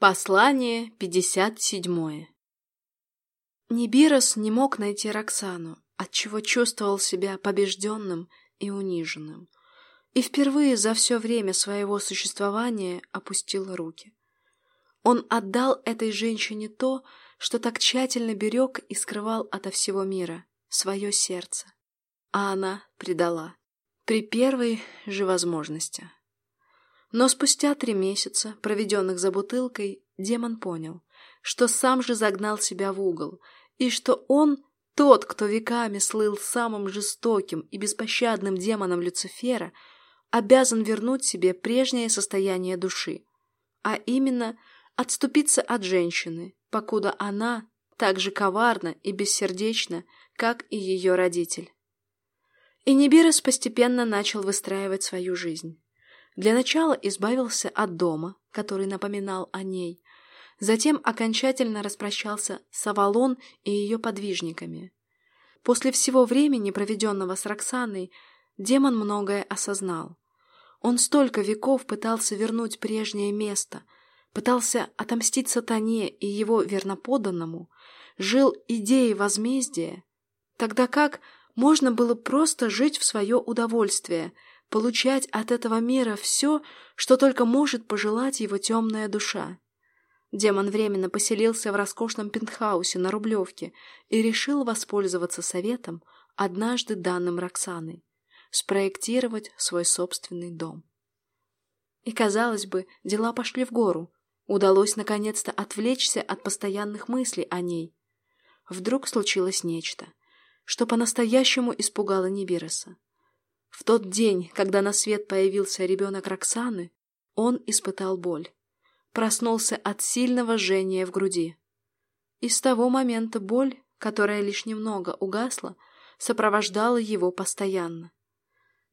Послание 57 Нибирос не мог найти Роксану, отчего чувствовал себя побежденным и униженным, и впервые за все время своего существования опустил руки. Он отдал этой женщине то, что так тщательно берег и скрывал ото всего мира, свое сердце, а она предала при первой же возможности. Но спустя три месяца, проведенных за бутылкой, демон понял, что сам же загнал себя в угол, и что он, тот, кто веками слыл самым жестоким и беспощадным демоном Люцифера, обязан вернуть себе прежнее состояние души, а именно отступиться от женщины, покуда она так же коварна и бессердечна, как и ее родитель. И Нибирос постепенно начал выстраивать свою жизнь. Для начала избавился от дома, который напоминал о ней. Затем окончательно распрощался с Авалон и ее подвижниками. После всего времени, проведенного с Роксаной, демон многое осознал. Он столько веков пытался вернуть прежнее место, пытался отомстить сатане и его верноподданному, жил идеей возмездия, тогда как можно было просто жить в свое удовольствие – получать от этого мира все, что только может пожелать его темная душа. Демон временно поселился в роскошном пентхаусе на Рублевке и решил воспользоваться советом, однажды данным Роксаной, спроектировать свой собственный дом. И, казалось бы, дела пошли в гору. Удалось наконец-то отвлечься от постоянных мыслей о ней. Вдруг случилось нечто, что по-настоящему испугало Нибироса. В тот день, когда на свет появился ребенок Роксаны, он испытал боль. Проснулся от сильного жжения в груди. И с того момента боль, которая лишь немного угасла, сопровождала его постоянно.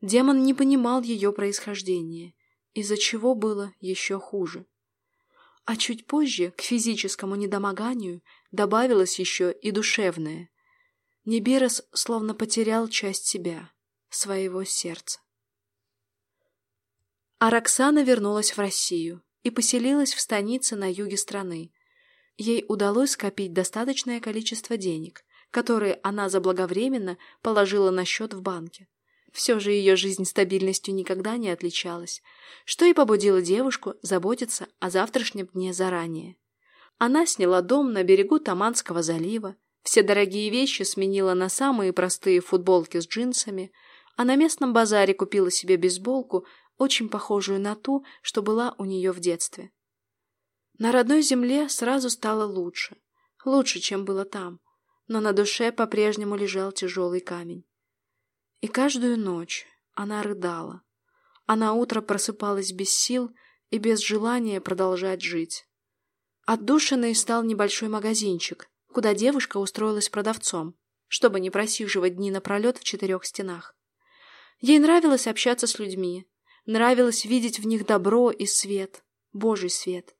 Демон не понимал ее происхождения, из-за чего было еще хуже. А чуть позже к физическому недомоганию добавилось еще и душевное. Небирос словно потерял часть себя своего сердца. А Роксана вернулась в Россию и поселилась в станице на юге страны. Ей удалось скопить достаточное количество денег, которые она заблаговременно положила на счет в банке. Все же ее жизнь стабильностью никогда не отличалась, что и побудило девушку заботиться о завтрашнем дне заранее. Она сняла дом на берегу Таманского залива, все дорогие вещи сменила на самые простые футболки с джинсами – а на местном базаре купила себе бейсболку, очень похожую на ту, что была у нее в детстве. На родной земле сразу стало лучше, лучше, чем было там, но на душе по-прежнему лежал тяжелый камень. И каждую ночь она рыдала, а на утро просыпалась без сил и без желания продолжать жить. Отдушиной стал небольшой магазинчик, куда девушка устроилась продавцом, чтобы не просиживать дни напролет в четырех стенах. Ей нравилось общаться с людьми, нравилось видеть в них добро и свет, Божий свет.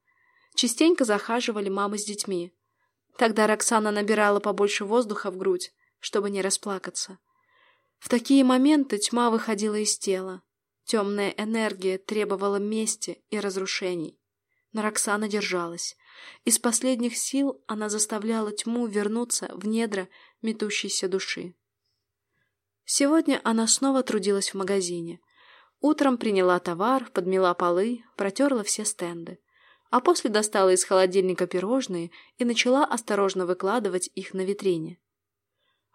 Частенько захаживали мамы с детьми. Тогда Роксана набирала побольше воздуха в грудь, чтобы не расплакаться. В такие моменты тьма выходила из тела. Темная энергия требовала мести и разрушений. Но Роксана держалась. Из последних сил она заставляла тьму вернуться в недра метущейся души. Сегодня она снова трудилась в магазине. Утром приняла товар, подмела полы, протерла все стенды. А после достала из холодильника пирожные и начала осторожно выкладывать их на витрине.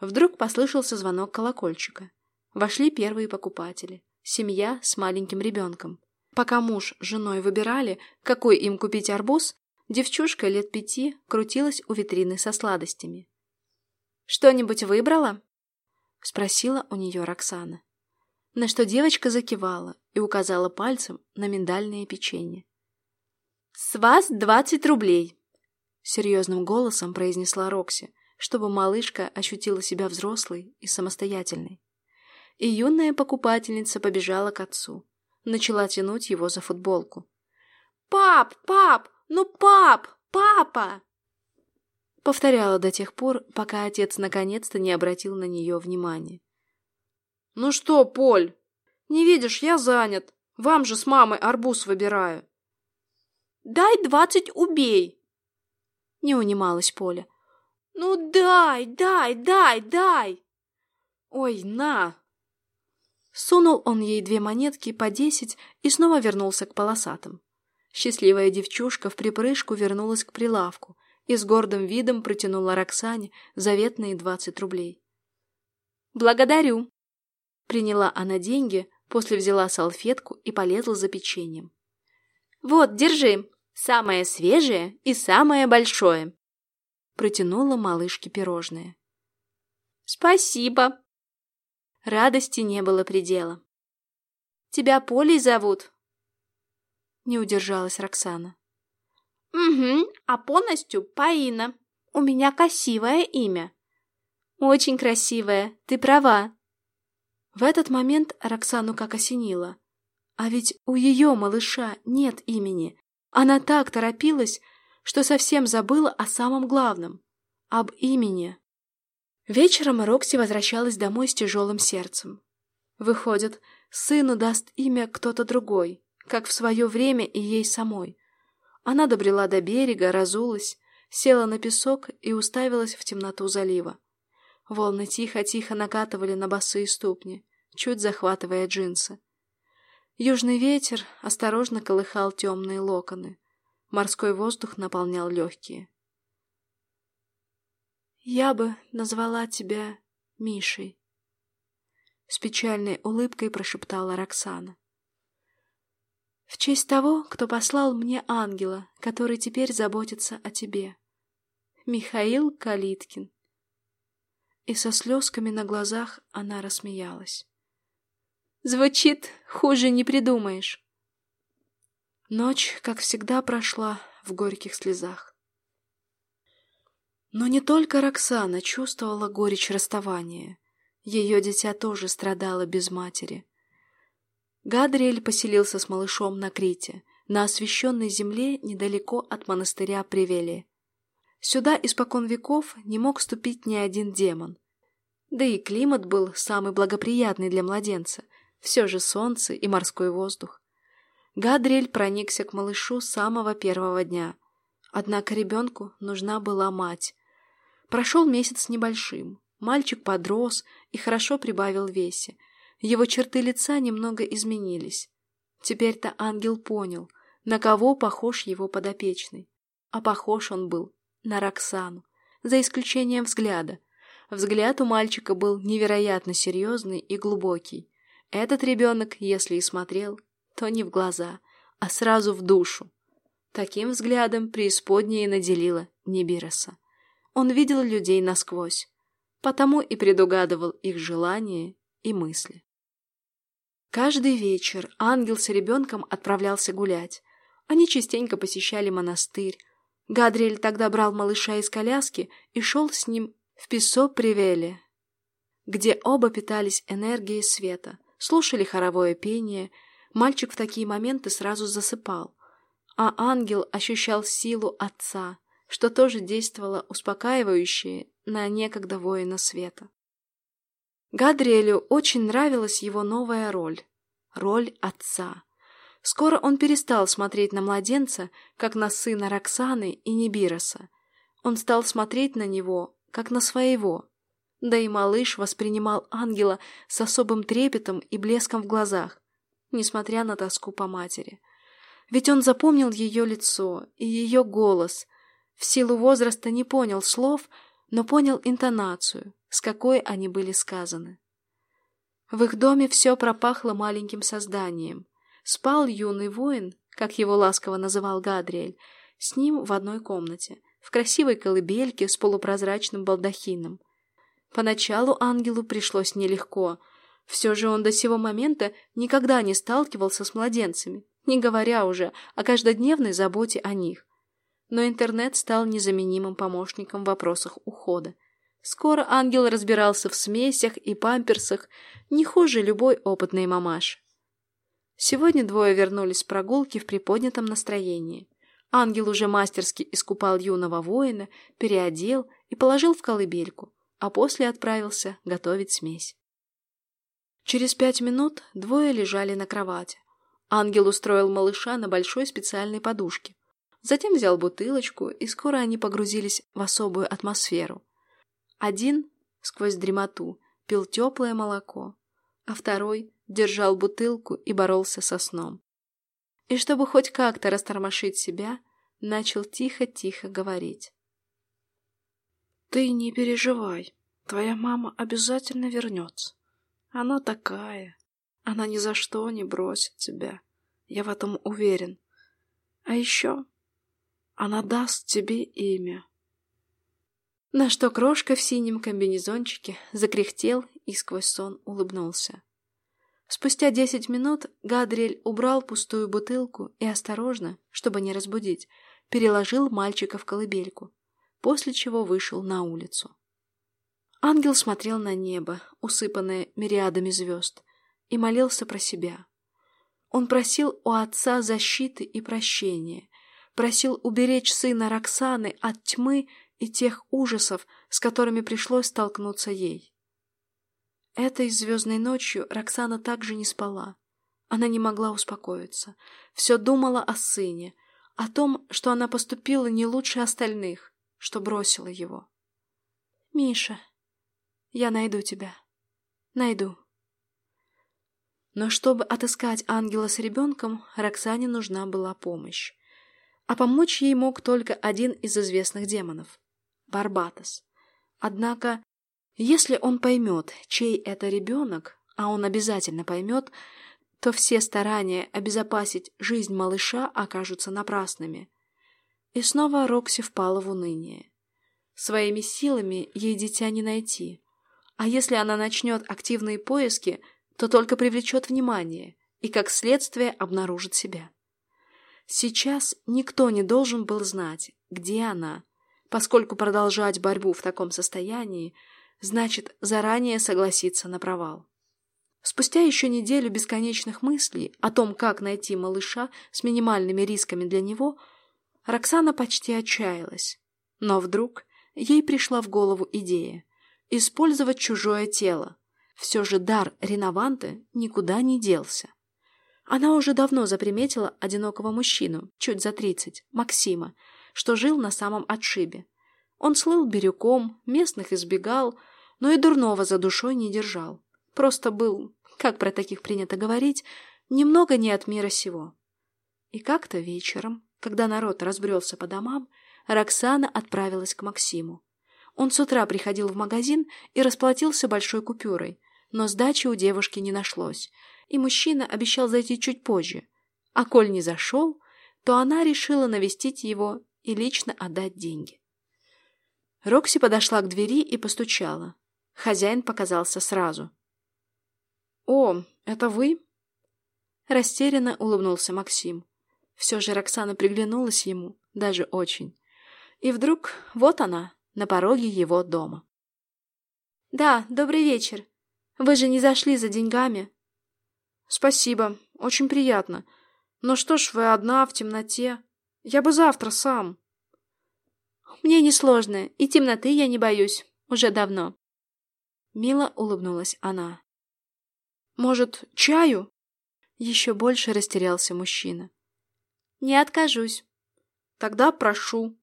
Вдруг послышался звонок колокольчика. Вошли первые покупатели. Семья с маленьким ребенком. Пока муж с женой выбирали, какой им купить арбуз, девчушка лет пяти крутилась у витрины со сладостями. «Что-нибудь выбрала?» — спросила у нее Роксана. На что девочка закивала и указала пальцем на миндальное печенье. «С вас двадцать рублей!» — серьезным голосом произнесла Рокси, чтобы малышка ощутила себя взрослой и самостоятельной. И юная покупательница побежала к отцу. Начала тянуть его за футболку. «Пап! Пап! Ну, пап! Папа!» Повторяла до тех пор, пока отец наконец-то не обратил на нее внимания. «Ну что, Поль, не видишь, я занят. Вам же с мамой арбуз выбираю». дай двадцать убей!» Не унималась Поля. «Ну дай, дай, дай, дай!» «Ой, на!» Сунул он ей две монетки по десять и снова вернулся к полосатым. Счастливая девчушка в припрыжку вернулась к прилавку и с гордым видом протянула Роксане заветные двадцать рублей. «Благодарю!» Приняла она деньги, после взяла салфетку и полезла за печеньем. «Вот, держи! Самое свежее и самое большое!» Протянула малышке пирожное. «Спасибо!» Радости не было предела. «Тебя Полей зовут?» Не удержалась Роксана. «Угу, а полностью Паина. У меня красивое имя». «Очень красивое, ты права». В этот момент Роксану как осенило. А ведь у ее малыша нет имени. Она так торопилась, что совсем забыла о самом главном — об имени. Вечером Рокси возвращалась домой с тяжелым сердцем. Выходит, сыну даст имя кто-то другой, как в свое время и ей самой. Она добрела до берега, разулась, села на песок и уставилась в темноту залива. Волны тихо-тихо накатывали на босые ступни, чуть захватывая джинсы. Южный ветер осторожно колыхал темные локоны. Морской воздух наполнял легкие. «Я бы назвала тебя Мишей», — с печальной улыбкой прошептала Роксана. «В честь того, кто послал мне ангела, который теперь заботится о тебе. Михаил Калиткин». И со слезками на глазах она рассмеялась. «Звучит, хуже не придумаешь». Ночь, как всегда, прошла в горьких слезах. Но не только Роксана чувствовала горечь расставания. Ее дитя тоже страдало без матери. Гадриэль поселился с малышом на Крите, на освященной земле недалеко от монастыря Привели. Сюда испокон веков не мог ступить ни один демон. Да и климат был самый благоприятный для младенца, все же солнце и морской воздух. Гадриэль проникся к малышу с самого первого дня. Однако ребенку нужна была мать, Прошел месяц небольшим. Мальчик подрос и хорошо прибавил весе. Его черты лица немного изменились. Теперь-то ангел понял, на кого похож его подопечный. А похож он был на Роксану, за исключением взгляда. Взгляд у мальчика был невероятно серьезный и глубокий. Этот ребенок, если и смотрел, то не в глаза, а сразу в душу. Таким взглядом преисподняя наделила Небироса. Он видел людей насквозь, потому и предугадывал их желания и мысли. Каждый вечер ангел с ребенком отправлялся гулять. Они частенько посещали монастырь. Гадриэль тогда брал малыша из коляски и шел с ним в Песо-Привеле, где оба питались энергией света, слушали хоровое пение. Мальчик в такие моменты сразу засыпал, а ангел ощущал силу отца — что тоже действовало успокаивающе на некогда воина света. Гадриэлю очень нравилась его новая роль — роль отца. Скоро он перестал смотреть на младенца, как на сына Роксаны и Небироса. Он стал смотреть на него, как на своего. Да и малыш воспринимал ангела с особым трепетом и блеском в глазах, несмотря на тоску по матери. Ведь он запомнил ее лицо и ее голос — в силу возраста не понял слов, но понял интонацию, с какой они были сказаны. В их доме все пропахло маленьким созданием. Спал юный воин, как его ласково называл Гадриэль, с ним в одной комнате, в красивой колыбельке с полупрозрачным балдахином. Поначалу ангелу пришлось нелегко. Все же он до сего момента никогда не сталкивался с младенцами, не говоря уже о каждодневной заботе о них но интернет стал незаменимым помощником в вопросах ухода. Скоро ангел разбирался в смесях и памперсах не хуже любой опытной мамаши. Сегодня двое вернулись с прогулки в приподнятом настроении. Ангел уже мастерски искупал юного воина, переодел и положил в колыбельку, а после отправился готовить смесь. Через пять минут двое лежали на кровати. Ангел устроил малыша на большой специальной подушке, Затем взял бутылочку, и скоро они погрузились в особую атмосферу. Один, сквозь дремоту, пил теплое молоко, а второй держал бутылку и боролся со сном. И чтобы хоть как-то растормошить себя, начал тихо-тихо говорить. «Ты не переживай, твоя мама обязательно вернется. Она такая, она ни за что не бросит тебя, я в этом уверен. А еще она даст тебе имя. На что крошка в синем комбинезончике закряхтел и сквозь сон улыбнулся. Спустя десять минут Гадриэль убрал пустую бутылку и осторожно, чтобы не разбудить, переложил мальчика в колыбельку, после чего вышел на улицу. Ангел смотрел на небо, усыпанное мириадами звезд, и молился про себя. Он просил у отца защиты и прощения, просил уберечь сына Роксаны от тьмы и тех ужасов, с которыми пришлось столкнуться ей. Этой звездной ночью Роксана также не спала. Она не могла успокоиться. Все думала о сыне, о том, что она поступила не лучше остальных, что бросила его. «Миша, я найду тебя. Найду». Но чтобы отыскать ангела с ребенком, Роксане нужна была помощь. А помочь ей мог только один из известных демонов — Барбатос. Однако, если он поймет, чей это ребенок, а он обязательно поймет, то все старания обезопасить жизнь малыша окажутся напрасными. И снова Рокси впала в уныние. Своими силами ей дитя не найти. А если она начнет активные поиски, то только привлечет внимание и, как следствие, обнаружит себя. Сейчас никто не должен был знать, где она, поскольку продолжать борьбу в таком состоянии значит заранее согласиться на провал. Спустя еще неделю бесконечных мыслей о том, как найти малыша с минимальными рисками для него, Роксана почти отчаялась. Но вдруг ей пришла в голову идея использовать чужое тело. Все же дар Ренованты никуда не делся. Она уже давно заприметила одинокого мужчину, чуть за тридцать, Максима, что жил на самом отшибе. Он слыл бирюком, местных избегал, но и дурного за душой не держал. Просто был, как про таких принято говорить, немного не от мира сего. И как-то вечером, когда народ разбрелся по домам, Роксана отправилась к Максиму. Он с утра приходил в магазин и расплатился большой купюрой, но сдачи у девушки не нашлось, и мужчина обещал зайти чуть позже. А коль не зашел, то она решила навестить его и лично отдать деньги. Рокси подошла к двери и постучала. Хозяин показался сразу. «О, это вы?» Растерянно улыбнулся Максим. Все же Роксана приглянулась ему, даже очень. И вдруг вот она, на пороге его дома. «Да, добрый вечер. Вы же не зашли за деньгами?» «Спасибо, очень приятно. Но что ж вы одна в темноте? Я бы завтра сам». «Мне несложно, и темноты я не боюсь. Уже давно». Мило улыбнулась она. «Может, чаю?» Еще больше растерялся мужчина. «Не откажусь». «Тогда прошу».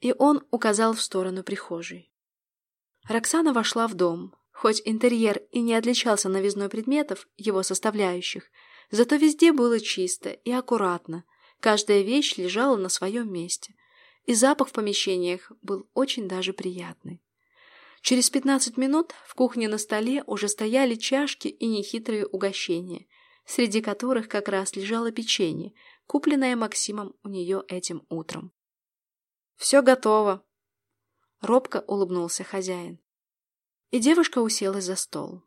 И он указал в сторону прихожей. Роксана вошла в дом, Хоть интерьер и не отличался новизной предметов, его составляющих, зато везде было чисто и аккуратно, каждая вещь лежала на своем месте, и запах в помещениях был очень даже приятный. Через пятнадцать минут в кухне на столе уже стояли чашки и нехитрые угощения, среди которых как раз лежало печенье, купленное Максимом у нее этим утром. «Все готово!» Робко улыбнулся хозяин. И девушка уселась за стол.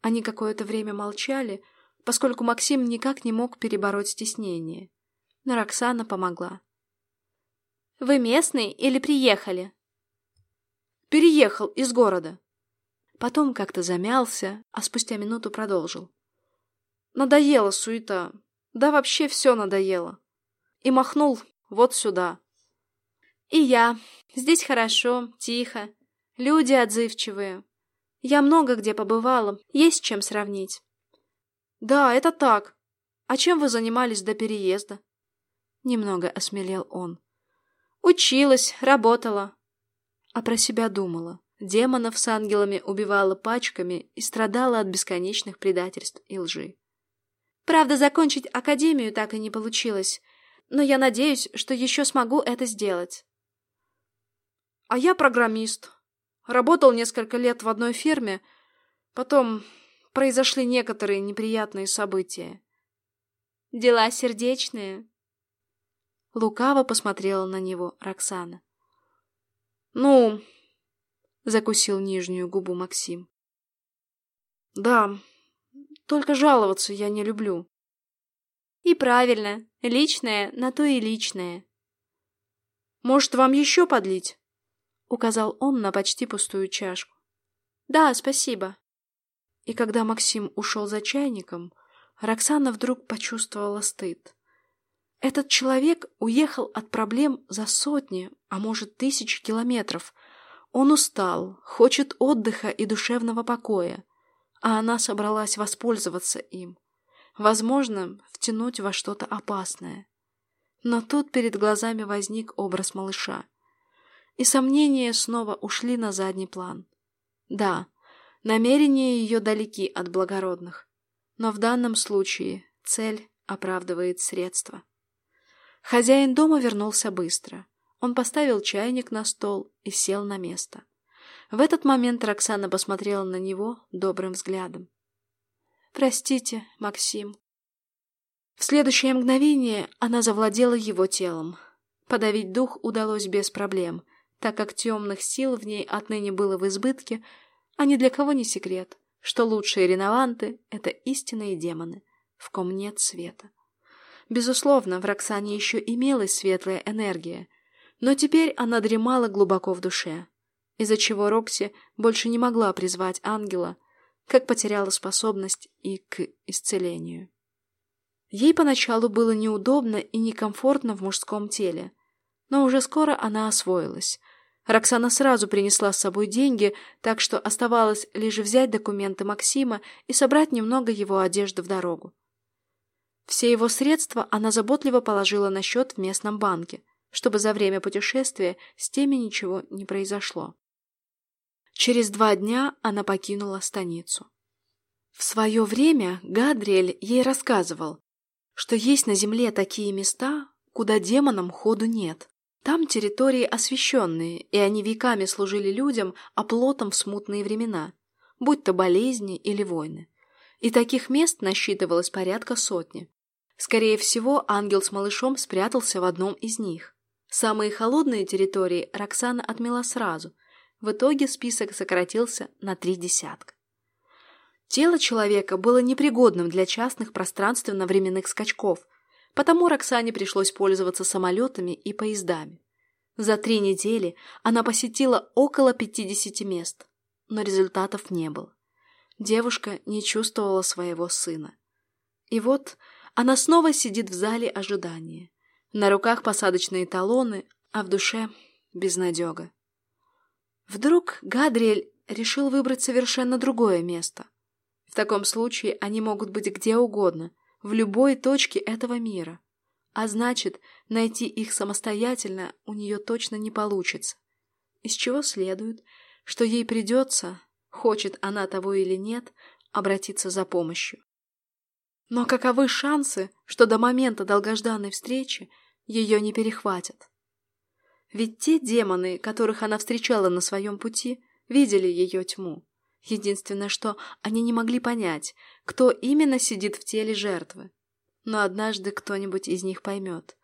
Они какое-то время молчали, поскольку Максим никак не мог перебороть стеснение. Но Роксана помогла. «Вы местный или приехали?» «Переехал из города». Потом как-то замялся, а спустя минуту продолжил. «Надоела суета. Да вообще все надоело. И махнул вот сюда». «И я. Здесь хорошо, тихо. Люди отзывчивые. Я много где побывала, есть чем сравнить. Да, это так. А чем вы занимались до переезда? Немного осмелел он. Училась, работала. А про себя думала. Демонов с ангелами убивала пачками и страдала от бесконечных предательств и лжи. Правда, закончить академию так и не получилось, но я надеюсь, что еще смогу это сделать. А я программист. Работал несколько лет в одной фирме, потом произошли некоторые неприятные события. Дела сердечные. Лукаво посмотрела на него Роксана. Ну, закусил нижнюю губу Максим. Да, только жаловаться я не люблю. И правильно, личное на то и личное. Может, вам еще подлить? Указал он на почти пустую чашку. Да, спасибо. И когда Максим ушел за чайником, Роксана вдруг почувствовала стыд. Этот человек уехал от проблем за сотни, а может тысячи километров. Он устал, хочет отдыха и душевного покоя, а она собралась воспользоваться им. Возможно, втянуть во что-то опасное. Но тут перед глазами возник образ малыша. И сомнения снова ушли на задний план. Да, намерения ее далеки от благородных. Но в данном случае цель оправдывает средства. Хозяин дома вернулся быстро. Он поставил чайник на стол и сел на место. В этот момент Роксана посмотрела на него добрым взглядом. «Простите, Максим». В следующее мгновение она завладела его телом. Подавить дух удалось без проблем, так как темных сил в ней отныне было в избытке, а ни для кого не секрет, что лучшие ренованты — это истинные демоны, в ком нет света. Безусловно, в Роксане еще имелась светлая энергия, но теперь она дремала глубоко в душе, из-за чего Рокси больше не могла призвать ангела, как потеряла способность и к исцелению. Ей поначалу было неудобно и некомфортно в мужском теле, но уже скоро она освоилась. Роксана сразу принесла с собой деньги, так что оставалось лишь взять документы Максима и собрать немного его одежды в дорогу. Все его средства она заботливо положила на счет в местном банке, чтобы за время путешествия с теми ничего не произошло. Через два дня она покинула станицу. В свое время Гадриэль ей рассказывал, что есть на земле такие места, куда демонам ходу нет. Там территории освященные, и они веками служили людям оплотом в смутные времена, будь то болезни или войны. И таких мест насчитывалось порядка сотни. Скорее всего, ангел с малышом спрятался в одном из них. Самые холодные территории Роксана отмела сразу. В итоге список сократился на три десятка. Тело человека было непригодным для частных пространственно-временных скачков, потому Роксане пришлось пользоваться самолетами и поездами. За три недели она посетила около 50 мест, но результатов не было. Девушка не чувствовала своего сына. И вот она снова сидит в зале ожидания. На руках посадочные талоны, а в душе безнадега. Вдруг Гадриэль решил выбрать совершенно другое место. В таком случае они могут быть где угодно, в любой точке этого мира. А значит, найти их самостоятельно у нее точно не получится. Из чего следует, что ей придется, хочет она того или нет, обратиться за помощью. Но каковы шансы, что до момента долгожданной встречи ее не перехватят? Ведь те демоны, которых она встречала на своем пути, видели ее тьму. Единственное, что они не могли понять, кто именно сидит в теле жертвы. Но однажды кто-нибудь из них поймет.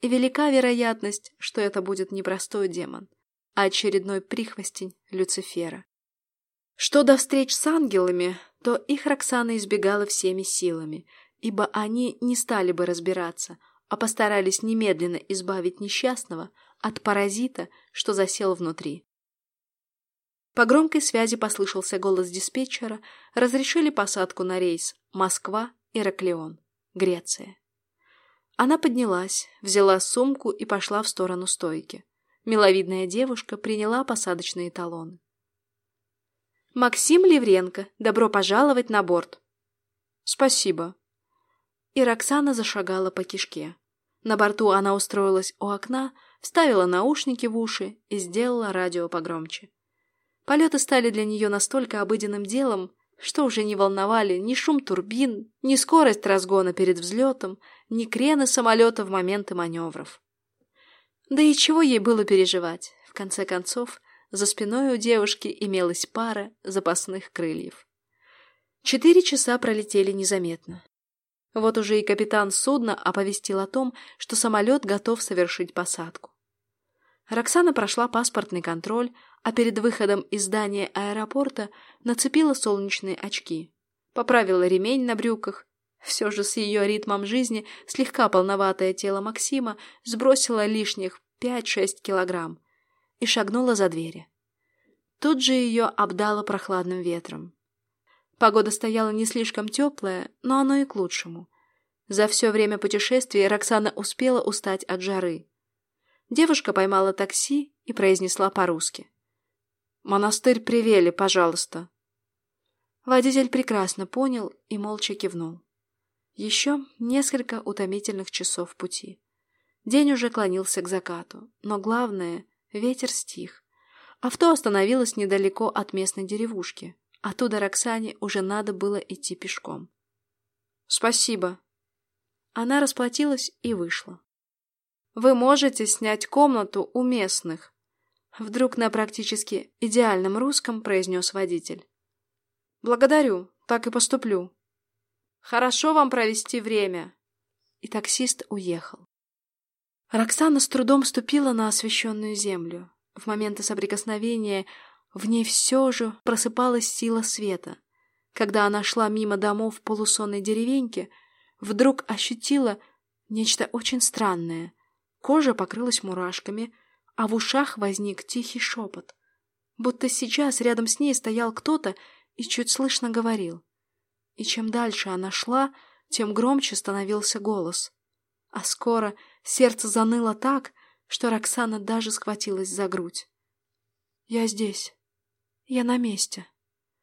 И велика вероятность, что это будет не простой демон, а очередной прихвостень Люцифера. Что до встреч с ангелами, то их Роксана избегала всеми силами, ибо они не стали бы разбираться, а постарались немедленно избавить несчастного от паразита, что засел внутри. По громкой связи послышался голос диспетчера, разрешили посадку на рейс Москва-Ираклион, Греция. Она поднялась, взяла сумку и пошла в сторону стойки. Миловидная девушка приняла посадочные талоны. «Максим Левренко, добро пожаловать на борт!» «Спасибо!» И Роксана зашагала по кишке. На борту она устроилась у окна, вставила наушники в уши и сделала радио погромче. Полеты стали для нее настолько обыденным делом, что уже не волновали ни шум турбин, ни скорость разгона перед взлетом, ни крены самолета в моменты маневров. Да и чего ей было переживать? В конце концов, за спиной у девушки имелась пара запасных крыльев. Четыре часа пролетели незаметно. Вот уже и капитан судна оповестил о том, что самолет готов совершить посадку. Роксана прошла паспортный контроль, а перед выходом из здания аэропорта нацепила солнечные очки. Поправила ремень на брюках. Все же с ее ритмом жизни слегка полноватое тело Максима сбросило лишних 5-6 килограмм и шагнула за двери. Тут же ее обдало прохладным ветром. Погода стояла не слишком теплая, но оно и к лучшему. За все время путешествия Роксана успела устать от жары. Девушка поймала такси и произнесла по-русски. «Монастырь Привели, пожалуйста». Водитель прекрасно понял и молча кивнул. Еще несколько утомительных часов пути. День уже клонился к закату, но главное — ветер стих. Авто остановилось недалеко от местной деревушки. Оттуда Роксане уже надо было идти пешком. «Спасибо». Она расплатилась и вышла. «Вы можете снять комнату у местных», — вдруг на практически идеальном русском произнес водитель. «Благодарю, так и поступлю». «Хорошо вам провести время». И таксист уехал. Роксана с трудом ступила на освещенную землю. В моменты соприкосновения в ней все же просыпалась сила света. Когда она шла мимо домов полусонной деревеньки, вдруг ощутила нечто очень странное. Кожа покрылась мурашками, а в ушах возник тихий шепот. Будто сейчас рядом с ней стоял кто-то и чуть слышно говорил. И чем дальше она шла, тем громче становился голос. А скоро сердце заныло так, что Роксана даже схватилась за грудь. «Я здесь». «Я на месте»,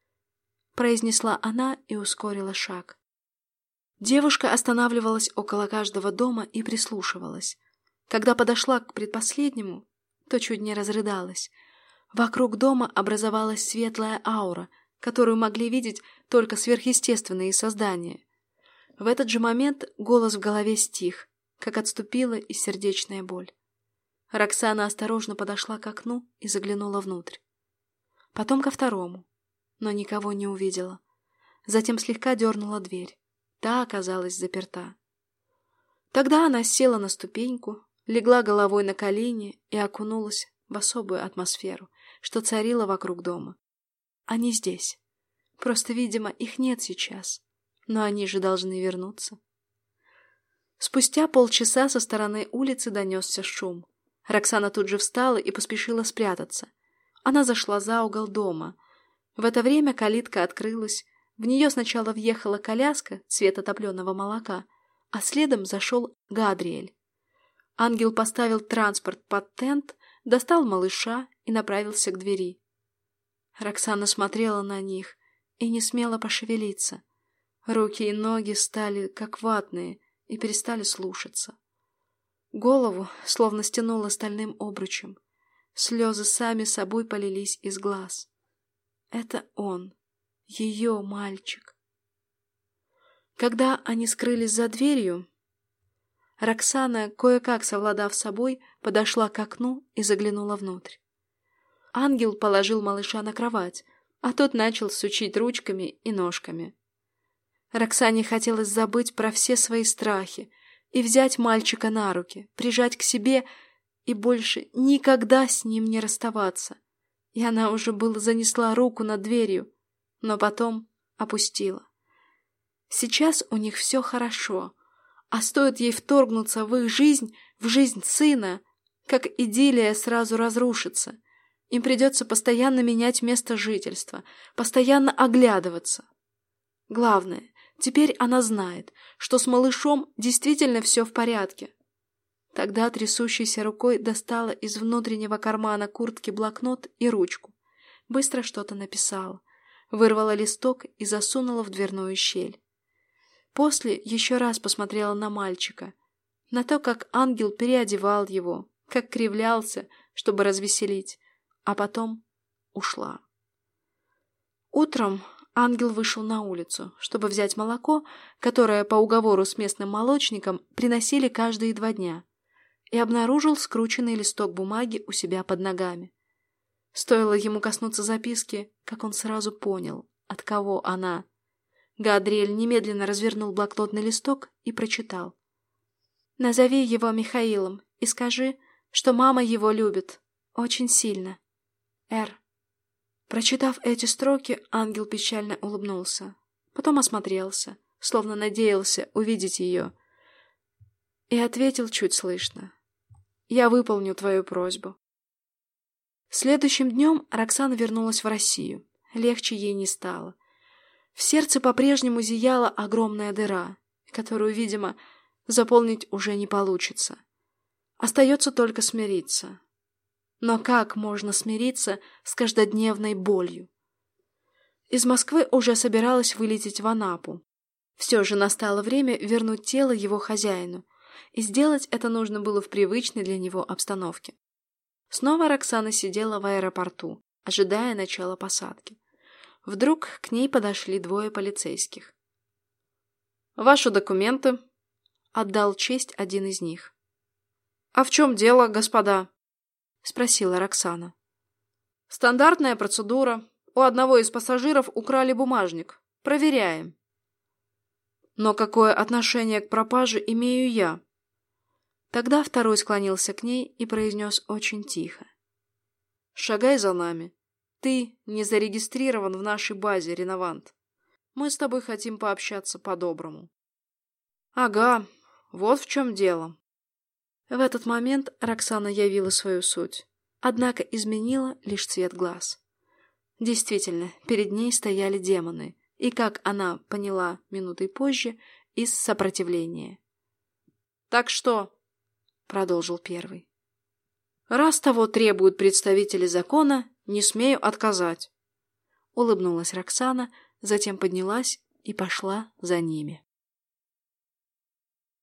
— произнесла она и ускорила шаг. Девушка останавливалась около каждого дома и прислушивалась. Когда подошла к предпоследнему, то чуть не разрыдалась. Вокруг дома образовалась светлая аура, которую могли видеть только сверхъестественные создания. В этот же момент голос в голове стих, как отступила и сердечная боль. Роксана осторожно подошла к окну и заглянула внутрь потом ко второму, но никого не увидела. Затем слегка дернула дверь. Та оказалась заперта. Тогда она села на ступеньку, легла головой на колени и окунулась в особую атмосферу, что царила вокруг дома. Они здесь. Просто, видимо, их нет сейчас. Но они же должны вернуться. Спустя полчаса со стороны улицы донесся шум. Роксана тут же встала и поспешила спрятаться. Она зашла за угол дома. В это время калитка открылась. В нее сначала въехала коляска цвета топленого молока, а следом зашел Гадриэль. Ангел поставил транспорт под тент, достал малыша и направился к двери. Роксана смотрела на них и не смела пошевелиться. Руки и ноги стали как ватные и перестали слушаться. Голову словно стянуло стальным обручем. Слезы сами собой полились из глаз. Это он, ее мальчик. Когда они скрылись за дверью, Роксана, кое-как совладав собой, подошла к окну и заглянула внутрь. Ангел положил малыша на кровать, а тот начал сучить ручками и ножками. Роксане хотелось забыть про все свои страхи и взять мальчика на руки, прижать к себе и больше никогда с ним не расставаться. И она уже было занесла руку над дверью, но потом опустила. Сейчас у них все хорошо, а стоит ей вторгнуться в их жизнь, в жизнь сына, как идиллия сразу разрушится. Им придется постоянно менять место жительства, постоянно оглядываться. Главное, теперь она знает, что с малышом действительно все в порядке, Тогда трясущейся рукой достала из внутреннего кармана куртки блокнот и ручку. Быстро что-то написала. Вырвала листок и засунула в дверную щель. После еще раз посмотрела на мальчика. на то, как ангел переодевал его, как кривлялся, чтобы развеселить, а потом ушла. Утром ангел вышел на улицу, чтобы взять молоко, которое по уговору с местным молочником приносили каждые два дня, и обнаружил скрученный листок бумаги у себя под ногами. Стоило ему коснуться записки, как он сразу понял, от кого она. Гадриэль немедленно развернул блокнотный листок и прочитал. «Назови его Михаилом и скажи, что мама его любит. Очень сильно. Р». Прочитав эти строки, ангел печально улыбнулся. Потом осмотрелся, словно надеялся увидеть ее. И ответил чуть слышно. «Я выполню твою просьбу». Следующим днем Роксана вернулась в Россию. Легче ей не стало. В сердце по-прежнему зияла огромная дыра, которую, видимо, заполнить уже не получится. Остается только смириться. Но как можно смириться с каждодневной болью? Из Москвы уже собиралась вылететь в Анапу. Все же настало время вернуть тело его хозяину, и сделать это нужно было в привычной для него обстановке. Снова Роксана сидела в аэропорту, ожидая начала посадки. Вдруг к ней подошли двое полицейских. «Ваши документы», — отдал честь один из них. «А в чем дело, господа?» — спросила Роксана. «Стандартная процедура. У одного из пассажиров украли бумажник. Проверяем». «Но какое отношение к пропаже имею я?» Тогда второй склонился к ней и произнес очень тихо. «Шагай за нами. Ты не зарегистрирован в нашей базе, Реновант. Мы с тобой хотим пообщаться по-доброму». «Ага, вот в чем дело», в этот момент Роксана явила свою суть, однако изменила лишь цвет глаз. Действительно, перед ней стояли демоны, и, как она поняла минутой позже, из сопротивления. «Так что?» — продолжил первый. «Раз того требуют представители закона, не смею отказать». Улыбнулась Роксана, затем поднялась и пошла за ними.